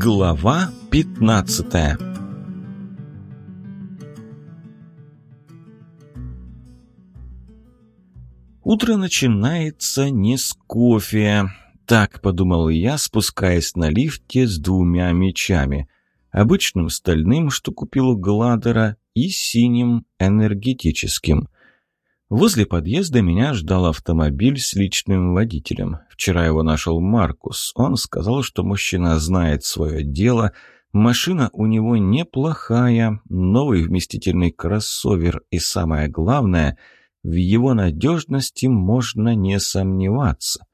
Глава 15 Утро начинается не с кофе. Так подумал я, спускаясь на лифте с двумя мечами. Обычным стальным, что купил у Гладера, и синим энергетическим. Возле подъезда меня ждал автомобиль с личным водителем. Вчера его нашел Маркус. Он сказал, что мужчина знает свое дело. Машина у него неплохая, новый вместительный кроссовер. И самое главное, в его надежности можно не сомневаться.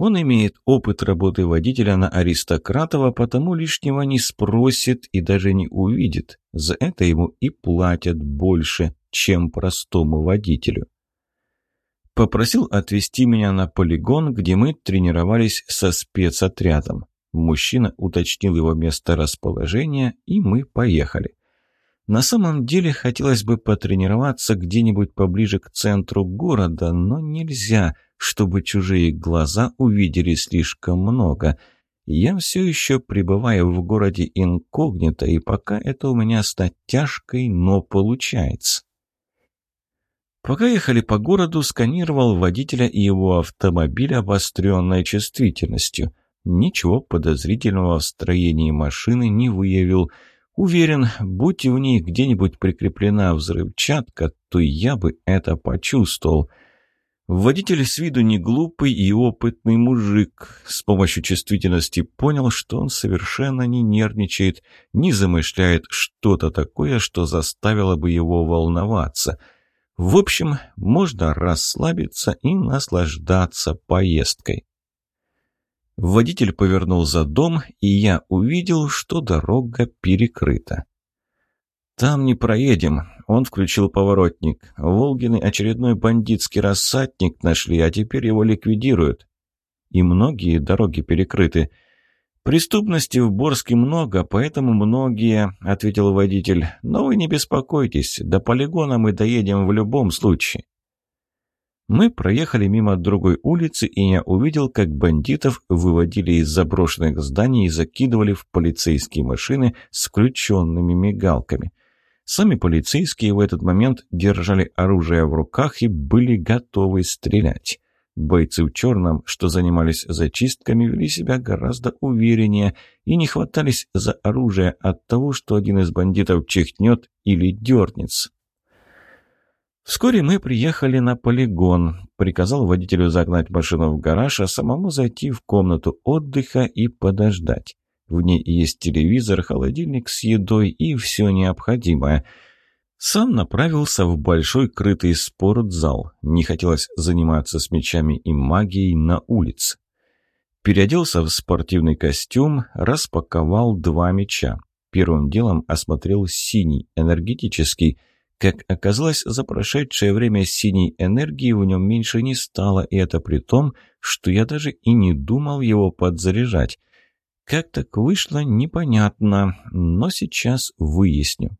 Он имеет опыт работы водителя на Аристократова, потому лишнего не спросит и даже не увидит. За это ему и платят больше, чем простому водителю. Попросил отвезти меня на полигон, где мы тренировались со спецотрядом. Мужчина уточнил его место расположения, и мы поехали. На самом деле хотелось бы потренироваться где-нибудь поближе к центру города, но нельзя, чтобы чужие глаза увидели слишком много. Я все еще пребываю в городе инкогнито, и пока это у меня с натяжкой, но получается. Пока ехали по городу, сканировал водителя и его автомобиль обостренной чувствительностью. Ничего подозрительного в строении машины не выявил. Уверен, будь в ней где-нибудь прикреплена взрывчатка, то я бы это почувствовал. Водитель с виду не глупый и опытный мужик. С помощью чувствительности понял, что он совершенно не нервничает, не замышляет что-то такое, что заставило бы его волноваться – в общем, можно расслабиться и наслаждаться поездкой. Водитель повернул за дом, и я увидел, что дорога перекрыта. «Там не проедем», — он включил поворотник. «Волгины очередной бандитский рассадник нашли, а теперь его ликвидируют. И многие дороги перекрыты. «Преступности в Борске много, поэтому многие», — ответил водитель. «Но вы не беспокойтесь, до полигона мы доедем в любом случае». Мы проехали мимо другой улицы, и я увидел, как бандитов выводили из заброшенных зданий и закидывали в полицейские машины с включенными мигалками. Сами полицейские в этот момент держали оружие в руках и были готовы стрелять. Бойцы в черном, что занимались зачистками, вели себя гораздо увереннее и не хватались за оружие от того, что один из бандитов чихнет или дернется. Вскоре мы приехали на полигон. Приказал водителю загнать машину в гараж, а самому зайти в комнату отдыха и подождать. В ней есть телевизор, холодильник с едой и все необходимое – сам направился в большой крытый спортзал. Не хотелось заниматься с мечами и магией на улице. Переоделся в спортивный костюм, распаковал два меча. Первым делом осмотрел синий, энергетический. Как оказалось, за прошедшее время синей энергии в нем меньше не стало, и это при том, что я даже и не думал его подзаряжать. Как так вышло, непонятно, но сейчас выясню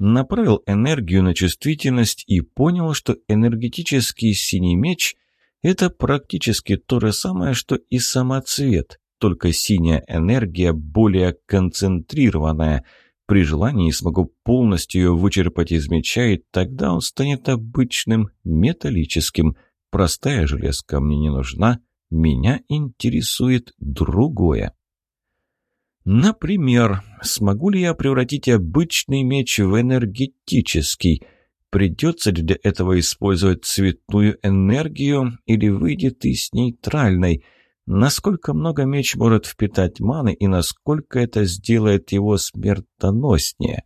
направил энергию на чувствительность и понял, что энергетический синий меч – это практически то же самое, что и самоцвет, только синяя энергия более концентрированная. При желании смогу полностью ее вычерпать из меча, и тогда он станет обычным, металлическим. Простая железка мне не нужна, меня интересует другое. Например, смогу ли я превратить обычный меч в энергетический? Придется ли для этого использовать цветную энергию или выйдет из нейтральной? Насколько много меч может впитать маны и насколько это сделает его смертоноснее?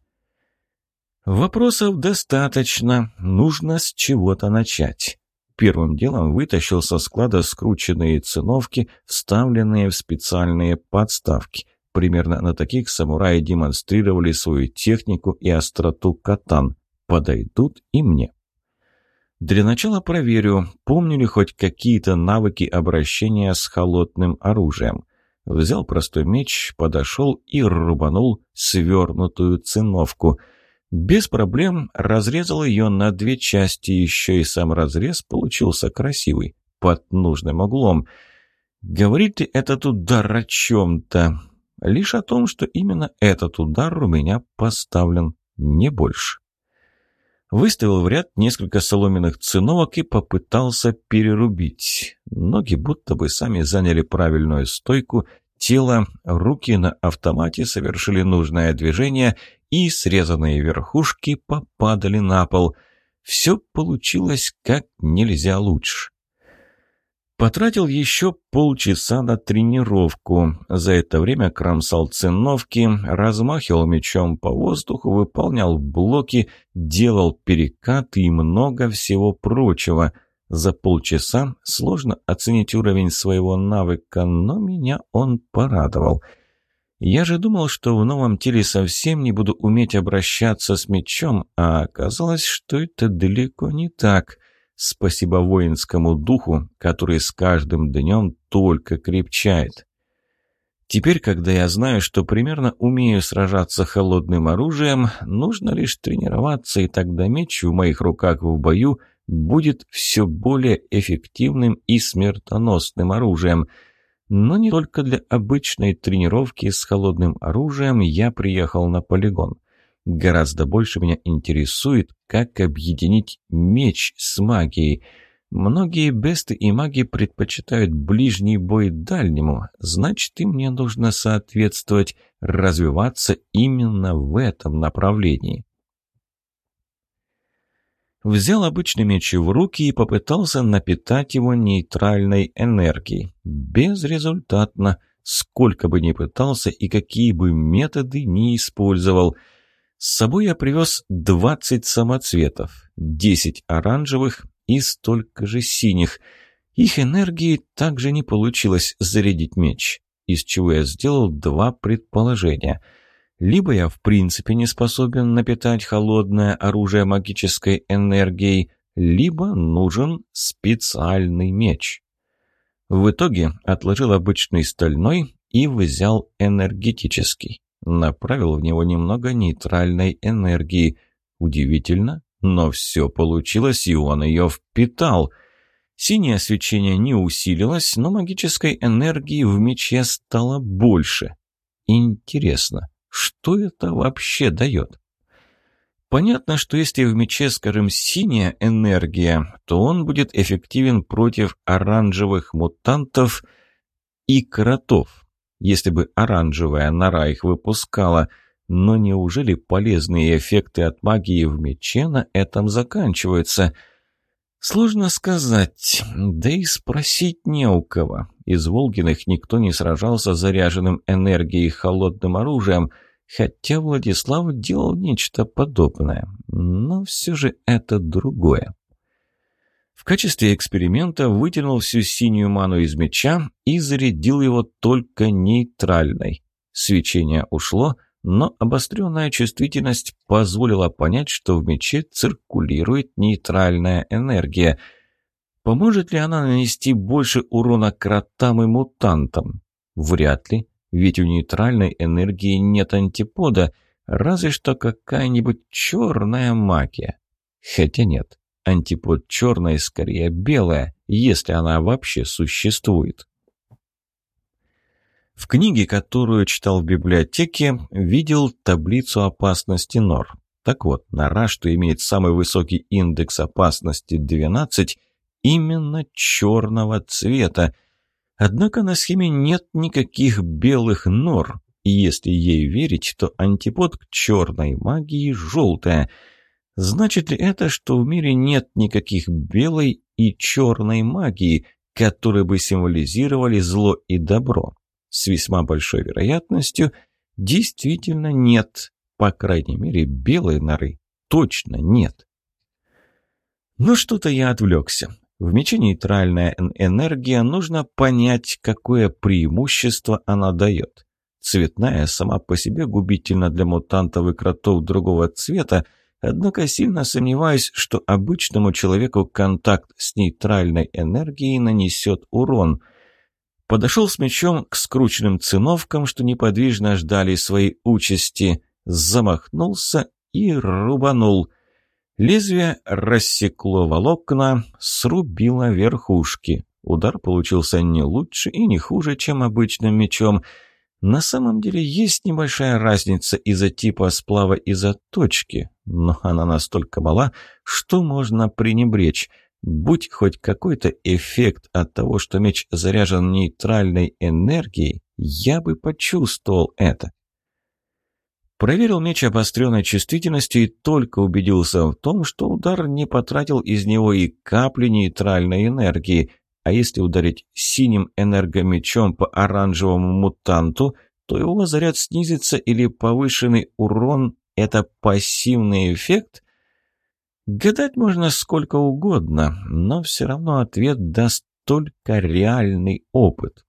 Вопросов достаточно, нужно с чего-то начать. Первым делом вытащил со склада скрученные циновки, вставленные в специальные подставки. Примерно на таких самураи демонстрировали свою технику и остроту катан. Подойдут и мне. Для начала проверю, помню ли хоть какие-то навыки обращения с холодным оружием. Взял простой меч, подошел и рубанул свернутую циновку. Без проблем разрезал ее на две части, еще и сам разрез получился красивый, под нужным углом. Говорит ли этот удар о чем-то? лишь о том, что именно этот удар у меня поставлен, не больше. Выставил в ряд несколько соломенных циновок и попытался перерубить. Ноги будто бы сами заняли правильную стойку, тело, руки на автомате совершили нужное движение, и срезанные верхушки попадали на пол. Все получилось как нельзя лучше. Потратил еще полчаса на тренировку. За это время кромсал циновки, размахивал мечом по воздуху, выполнял блоки, делал перекаты и много всего прочего. За полчаса сложно оценить уровень своего навыка, но меня он порадовал. Я же думал, что в новом теле совсем не буду уметь обращаться с мечом, а оказалось, что это далеко не так — Спасибо воинскому духу, который с каждым днем только крепчает. Теперь, когда я знаю, что примерно умею сражаться холодным оружием, нужно лишь тренироваться, и тогда меч в моих руках в бою будет все более эффективным и смертоносным оружием. Но не только для обычной тренировки с холодным оружием я приехал на полигон. Гораздо больше меня интересует, как объединить меч с магией. Многие бесты и маги предпочитают ближний бой дальнему, значит, и мне нужно соответствовать, развиваться именно в этом направлении. Взял обычный меч в руки и попытался напитать его нейтральной энергией. Безрезультатно. Сколько бы ни пытался и какие бы методы ни использовал – с собой я привез 20 самоцветов, 10 оранжевых и столько же синих. Их энергии также не получилось зарядить меч, из чего я сделал два предположения. Либо я в принципе не способен напитать холодное оружие магической энергией, либо нужен специальный меч. В итоге отложил обычный стальной и взял энергетический. Направил в него немного нейтральной энергии. Удивительно, но все получилось, и он ее впитал. Синее свечение не усилилось, но магической энергии в мече стало больше. Интересно, что это вообще дает? Понятно, что если в мече, скажем, синяя энергия, то он будет эффективен против оранжевых мутантов и кротов если бы оранжевая нора их выпускала. Но неужели полезные эффекты от магии в мече на этом заканчиваются? Сложно сказать, да и спросить не у кого. Из Волгиных никто не сражался заряженным энергией холодным оружием, хотя Владислав делал нечто подобное. Но все же это другое. В качестве эксперимента вытянул всю синюю ману из меча и зарядил его только нейтральной. Свечение ушло, но обостренная чувствительность позволила понять, что в мече циркулирует нейтральная энергия. Поможет ли она нанести больше урона кротам и мутантам? Вряд ли, ведь у нейтральной энергии нет антипода, разве что какая-нибудь черная магия. Хотя нет, Антипод черная, скорее белая, если она вообще существует. В книге, которую читал в библиотеке, видел таблицу опасности нор. Так вот, нора, что имеет самый высокий индекс опасности 12, именно черного цвета. Однако на схеме нет никаких белых нор, и если ей верить, то антипод к черной магии желтая – Значит ли это, что в мире нет никаких белой и черной магии, которые бы символизировали зло и добро? С весьма большой вероятностью действительно нет. По крайней мере, белой норы точно нет. Ну что-то я отвлекся. В мече нейтральная энергия нужно понять, какое преимущество она дает. Цветная сама по себе губительна для мутантов и кротов другого цвета, Однако сильно сомневаюсь, что обычному человеку контакт с нейтральной энергией нанесет урон. Подошел с мечом к скрученным циновкам, что неподвижно ждали своей участи, замахнулся и рубанул. Лезвие рассекло волокна, срубило верхушки. Удар получился не лучше и не хуже, чем обычным мечом, На самом деле есть небольшая разница из-за типа сплава и заточки, но она настолько мала, что можно пренебречь. Будь хоть какой-то эффект от того, что меч заряжен нейтральной энергией, я бы почувствовал это. Проверил меч обостренной чувствительностью и только убедился в том, что удар не потратил из него и капли нейтральной энергии, а если ударить синим энергомечом по оранжевому мутанту, то его заряд снизится или повышенный урон – это пассивный эффект? Гадать можно сколько угодно, но все равно ответ даст только реальный опыт.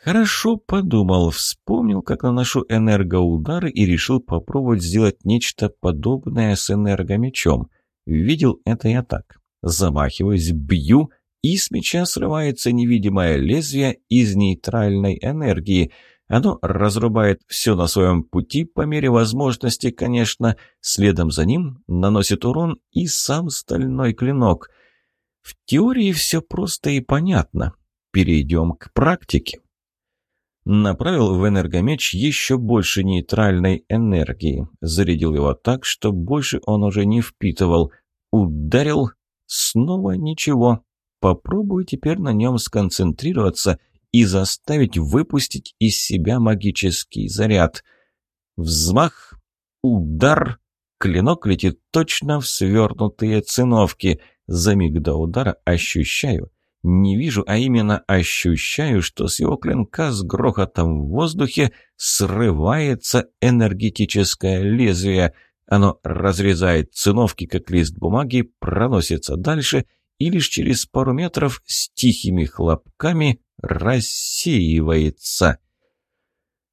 Хорошо подумал, вспомнил, как наношу энергоудары и решил попробовать сделать нечто подобное с энергомечом. Видел это я так. Замахиваюсь, бью, и с меча срывается невидимое лезвие из нейтральной энергии. Оно разрубает все на своем пути, по мере возможности, конечно. Следом за ним наносит урон и сам стальной клинок. В теории все просто и понятно. Перейдем к практике. Направил в энергомеч еще больше нейтральной энергии. Зарядил его так, что больше он уже не впитывал. Ударил. Снова ничего. Попробую теперь на нем сконцентрироваться и заставить выпустить из себя магический заряд. Взмах, удар, клинок летит точно в свернутые циновки. За миг до удара ощущаю, не вижу, а именно ощущаю, что с его клинка с грохотом в воздухе срывается энергетическое лезвие. Оно разрезает циновки, как лист бумаги, проносится дальше — и лишь через пару метров с тихими хлопками рассеивается.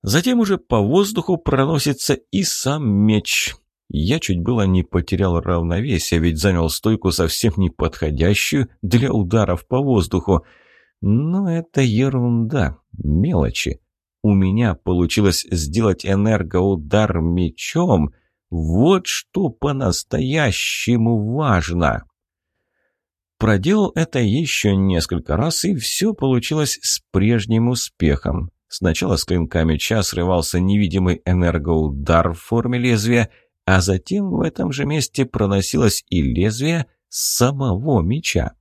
Затем уже по воздуху проносится и сам меч. Я чуть было не потерял равновесие, ведь занял стойку совсем неподходящую для ударов по воздуху. Но это ерунда, мелочи. У меня получилось сделать энергоудар мечом. Вот что по-настоящему важно. Проделал это еще несколько раз, и все получилось с прежним успехом. Сначала с клинка меча срывался невидимый энергоудар в форме лезвия, а затем в этом же месте проносилось и лезвие самого меча.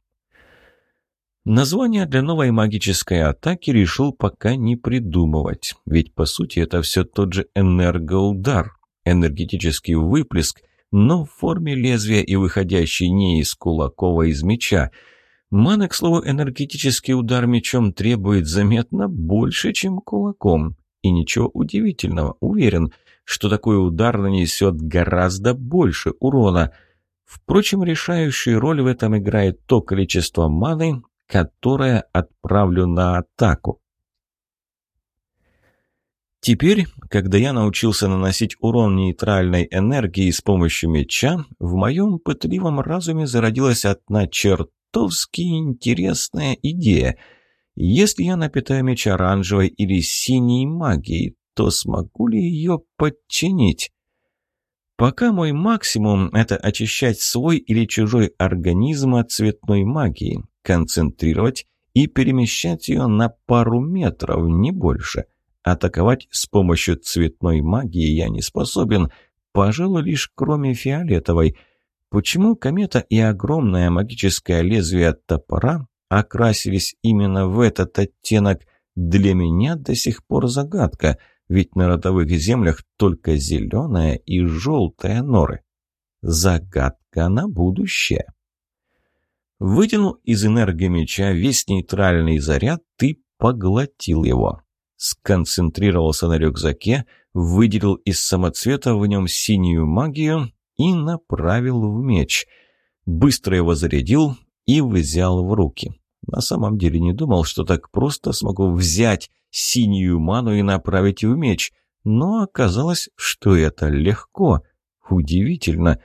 Название для новой магической атаки решил пока не придумывать, ведь по сути это все тот же энергоудар, энергетический выплеск – но в форме лезвия и выходящий не из кулакова, а из меча. Маны, к слову, энергетический удар мечом требует заметно больше, чем кулаком. И ничего удивительного, уверен, что такой удар нанесет гораздо больше урона. Впрочем, решающую роль в этом играет то количество маны, которое отправлю на атаку. Теперь, когда я научился наносить урон нейтральной энергии с помощью меча, в моем пытливом разуме зародилась одна чертовски интересная идея. Если я напитаю меч оранжевой или синей магией, то смогу ли ее подчинить? Пока мой максимум – это очищать свой или чужой организм от цветной магии, концентрировать и перемещать ее на пару метров, не больше – Атаковать с помощью цветной магии я не способен, пожалуй, лишь кроме фиолетовой. Почему комета и огромное магическое лезвие топора окрасились именно в этот оттенок, для меня до сих пор загадка, ведь на родовых землях только зеленая и желтая норы. Загадка на будущее. Вытянул из энергомеча весь нейтральный заряд и поглотил его сконцентрировался на рюкзаке, выделил из самоцвета в нем синюю магию и направил в меч. Быстро его зарядил и взял в руки. На самом деле не думал, что так просто смогу взять синюю ману и направить в меч, но оказалось, что это легко. Удивительно.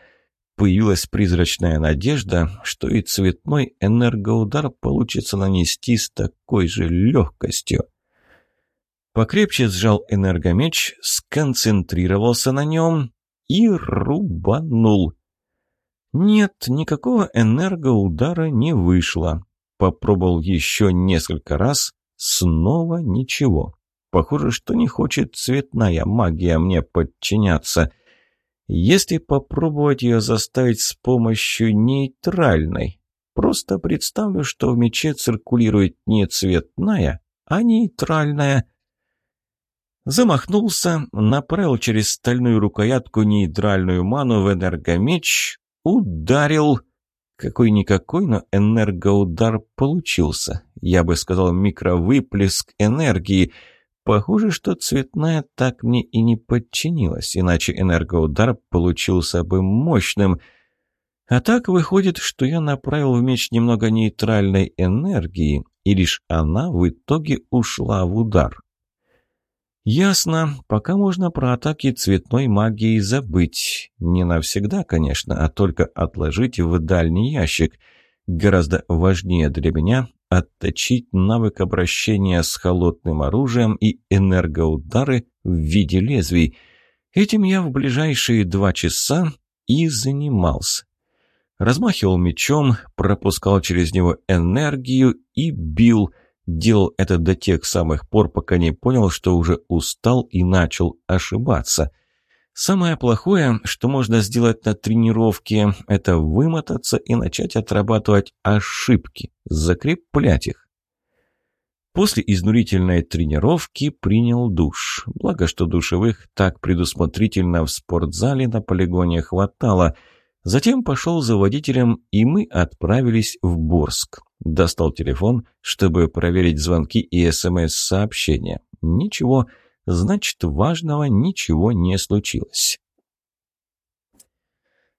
Появилась призрачная надежда, что и цветной энергоудар получится нанести с такой же легкостью. Покрепче сжал энергомеч, сконцентрировался на нем и рубанул. Нет, никакого энергоудара не вышло. Попробовал еще несколько раз, снова ничего. Похоже, что не хочет цветная магия мне подчиняться. Если попробовать ее заставить с помощью нейтральной, просто представлю, что в мече циркулирует не цветная, а нейтральная. Замахнулся, направил через стальную рукоятку нейтральную ману в энергомеч, ударил... Какой-никакой, но энергоудар получился. Я бы сказал, микровыплеск энергии. Похоже, что цветная так мне и не подчинилась, иначе энергоудар получился бы мощным. А так выходит, что я направил в меч немного нейтральной энергии, и лишь она в итоге ушла в удар. «Ясно. Пока можно про атаки цветной магии забыть. Не навсегда, конечно, а только отложить в дальний ящик. Гораздо важнее для меня отточить навык обращения с холодным оружием и энергоудары в виде лезвий. Этим я в ближайшие два часа и занимался. Размахивал мечом, пропускал через него энергию и бил – Делал это до тех самых пор, пока не понял, что уже устал и начал ошибаться. Самое плохое, что можно сделать на тренировке, это вымотаться и начать отрабатывать ошибки, закреплять их. После изнурительной тренировки принял душ. Благо, что душевых так предусмотрительно в спортзале на полигоне хватало. Затем пошел за водителем, и мы отправились в Борск. Достал телефон, чтобы проверить звонки и СМС-сообщения. Ничего, значит, важного ничего не случилось.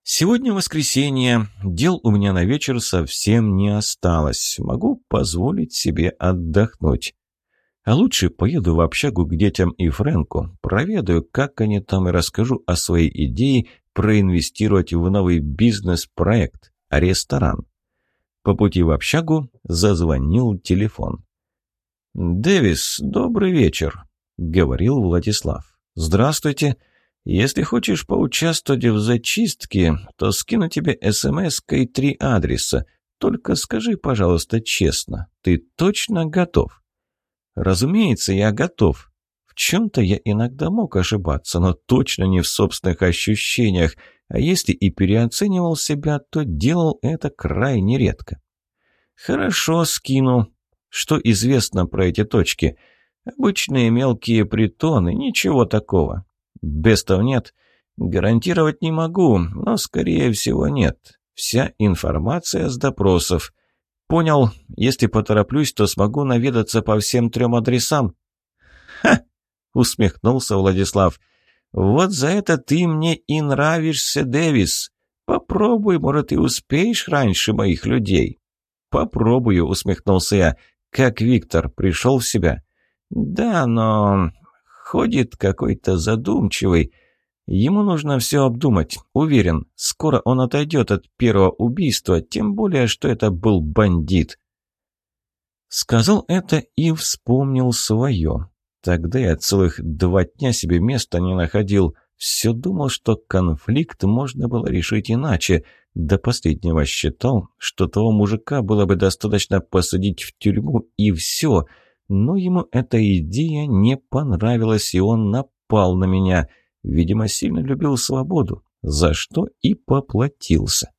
Сегодня воскресенье, дел у меня на вечер совсем не осталось. Могу позволить себе отдохнуть. А лучше поеду в общагу к детям и Фрэнку, проведаю, как они там, и расскажу о своей идее проинвестировать в новый бизнес-проект – ресторан. По пути в общагу зазвонил телефон. «Дэвис, добрый вечер», — говорил Владислав. «Здравствуйте. Если хочешь поучаствовать в зачистке, то скину тебе СМС-кой три адреса. Только скажи, пожалуйста, честно, ты точно готов?» «Разумеется, я готов. В чем-то я иногда мог ошибаться, но точно не в собственных ощущениях. А если и переоценивал себя, то делал это крайне редко. «Хорошо, скину. Что известно про эти точки? Обычные мелкие притоны, ничего такого. Бестов нет. Гарантировать не могу, но, скорее всего, нет. Вся информация с допросов. Понял, если потороплюсь, то смогу наведаться по всем трем адресам». «Ха!» — усмехнулся Владислав. «Вот за это ты мне и нравишься, Дэвис. Попробуй, может, и успеешь раньше моих людей». «Попробую», — усмехнулся я. «Как Виктор, пришел в себя?» «Да, но ходит какой-то задумчивый. Ему нужно все обдумать. Уверен, скоро он отойдет от первого убийства, тем более, что это был бандит». Сказал это и вспомнил свое. Тогда я целых два дня себе места не находил. Все думал, что конфликт можно было решить иначе. До последнего считал, что того мужика было бы достаточно посадить в тюрьму и все. Но ему эта идея не понравилась, и он напал на меня. Видимо, сильно любил свободу, за что и поплатился.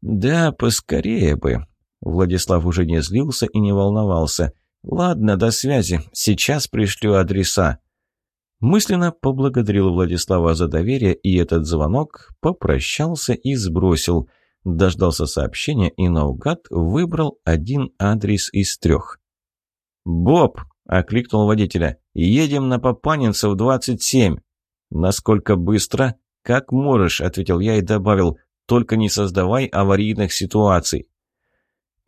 «Да, поскорее бы». Владислав уже не злился и не волновался – «Ладно, до связи. Сейчас пришлю адреса». Мысленно поблагодарил Владислава за доверие и этот звонок, попрощался и сбросил. Дождался сообщения и наугад выбрал один адрес из трех. «Боб!» — окликнул водителя. «Едем на Папанинцев, 27». «Насколько быстро?» «Как можешь», — ответил я и добавил. «Только не создавай аварийных ситуаций».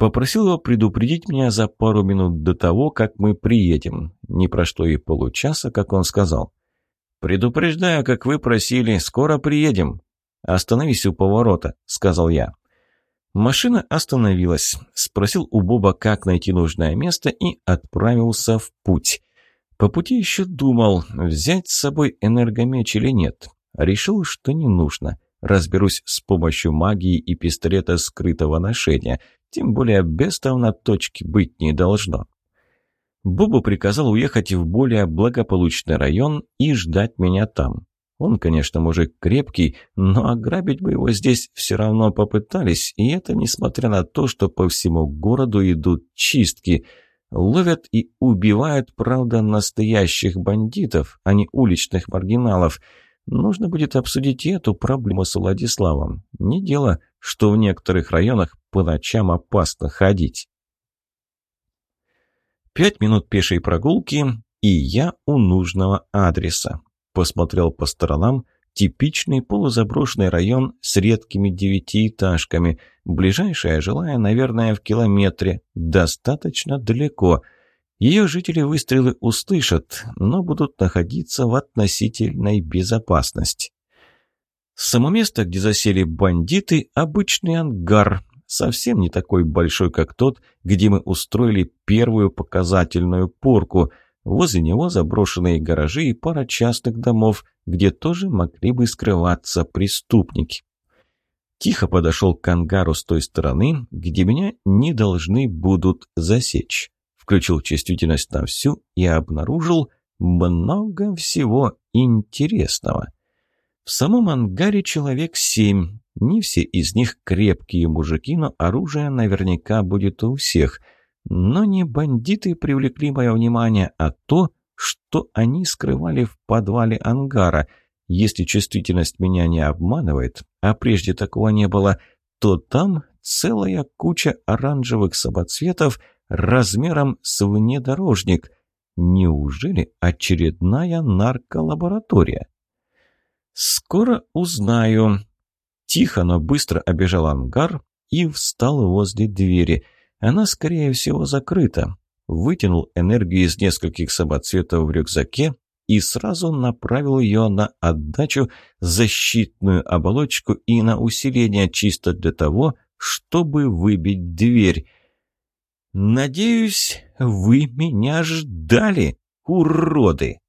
Попросил его предупредить меня за пару минут до того, как мы приедем. Не прошло и получаса, как он сказал. «Предупреждаю, как вы просили, скоро приедем». «Остановись у поворота», — сказал я. Машина остановилась. Спросил у Боба, как найти нужное место, и отправился в путь. По пути еще думал, взять с собой энергомеч или нет. Решил, что не нужно. Разберусь с помощью магии и пистолета скрытого ношения. Тем более бестов на точке быть не должно. Бобу приказал уехать в более благополучный район и ждать меня там. Он, конечно, мужик крепкий, но ограбить бы его здесь все равно попытались, и это несмотря на то, что по всему городу идут чистки. Ловят и убивают, правда, настоящих бандитов, а не уличных маргиналов. Нужно будет обсудить эту проблему с Владиславом. Не дело, что в некоторых районах по ночам опасно ходить. Пять минут пешей прогулки, и я у нужного адреса. Посмотрел по сторонам. Типичный полузаброшенный район с редкими девятиэтажками. Ближайшая жилая, наверное, в километре. Достаточно далеко. Ее жители выстрелы услышат, но будут находиться в относительной безопасности. Само место, где засели бандиты, обычный ангар, совсем не такой большой, как тот, где мы устроили первую показательную порку – Возле него заброшенные гаражи и пара частных домов, где тоже могли бы скрываться преступники. Тихо подошел к ангару с той стороны, где меня не должны будут засечь. Включил чувствительность на всю и обнаружил много всего интересного. В самом ангаре человек семь. Не все из них крепкие мужики, но оружие наверняка будет у всех – но не бандиты привлекли мое внимание, а то, что они скрывали в подвале ангара. Если чувствительность меня не обманывает, а прежде такого не было, то там целая куча оранжевых самоцветов размером с внедорожник. Неужели очередная нарколаборатория? Скоро узнаю. Тихо, но быстро обежал ангар и встал возле двери – она, скорее всего, закрыта. Вытянул энергию из нескольких самоцветов в рюкзаке и сразу направил ее на отдачу, защитную оболочку и на усиление чисто для того, чтобы выбить дверь. «Надеюсь, вы меня ждали, уроды!»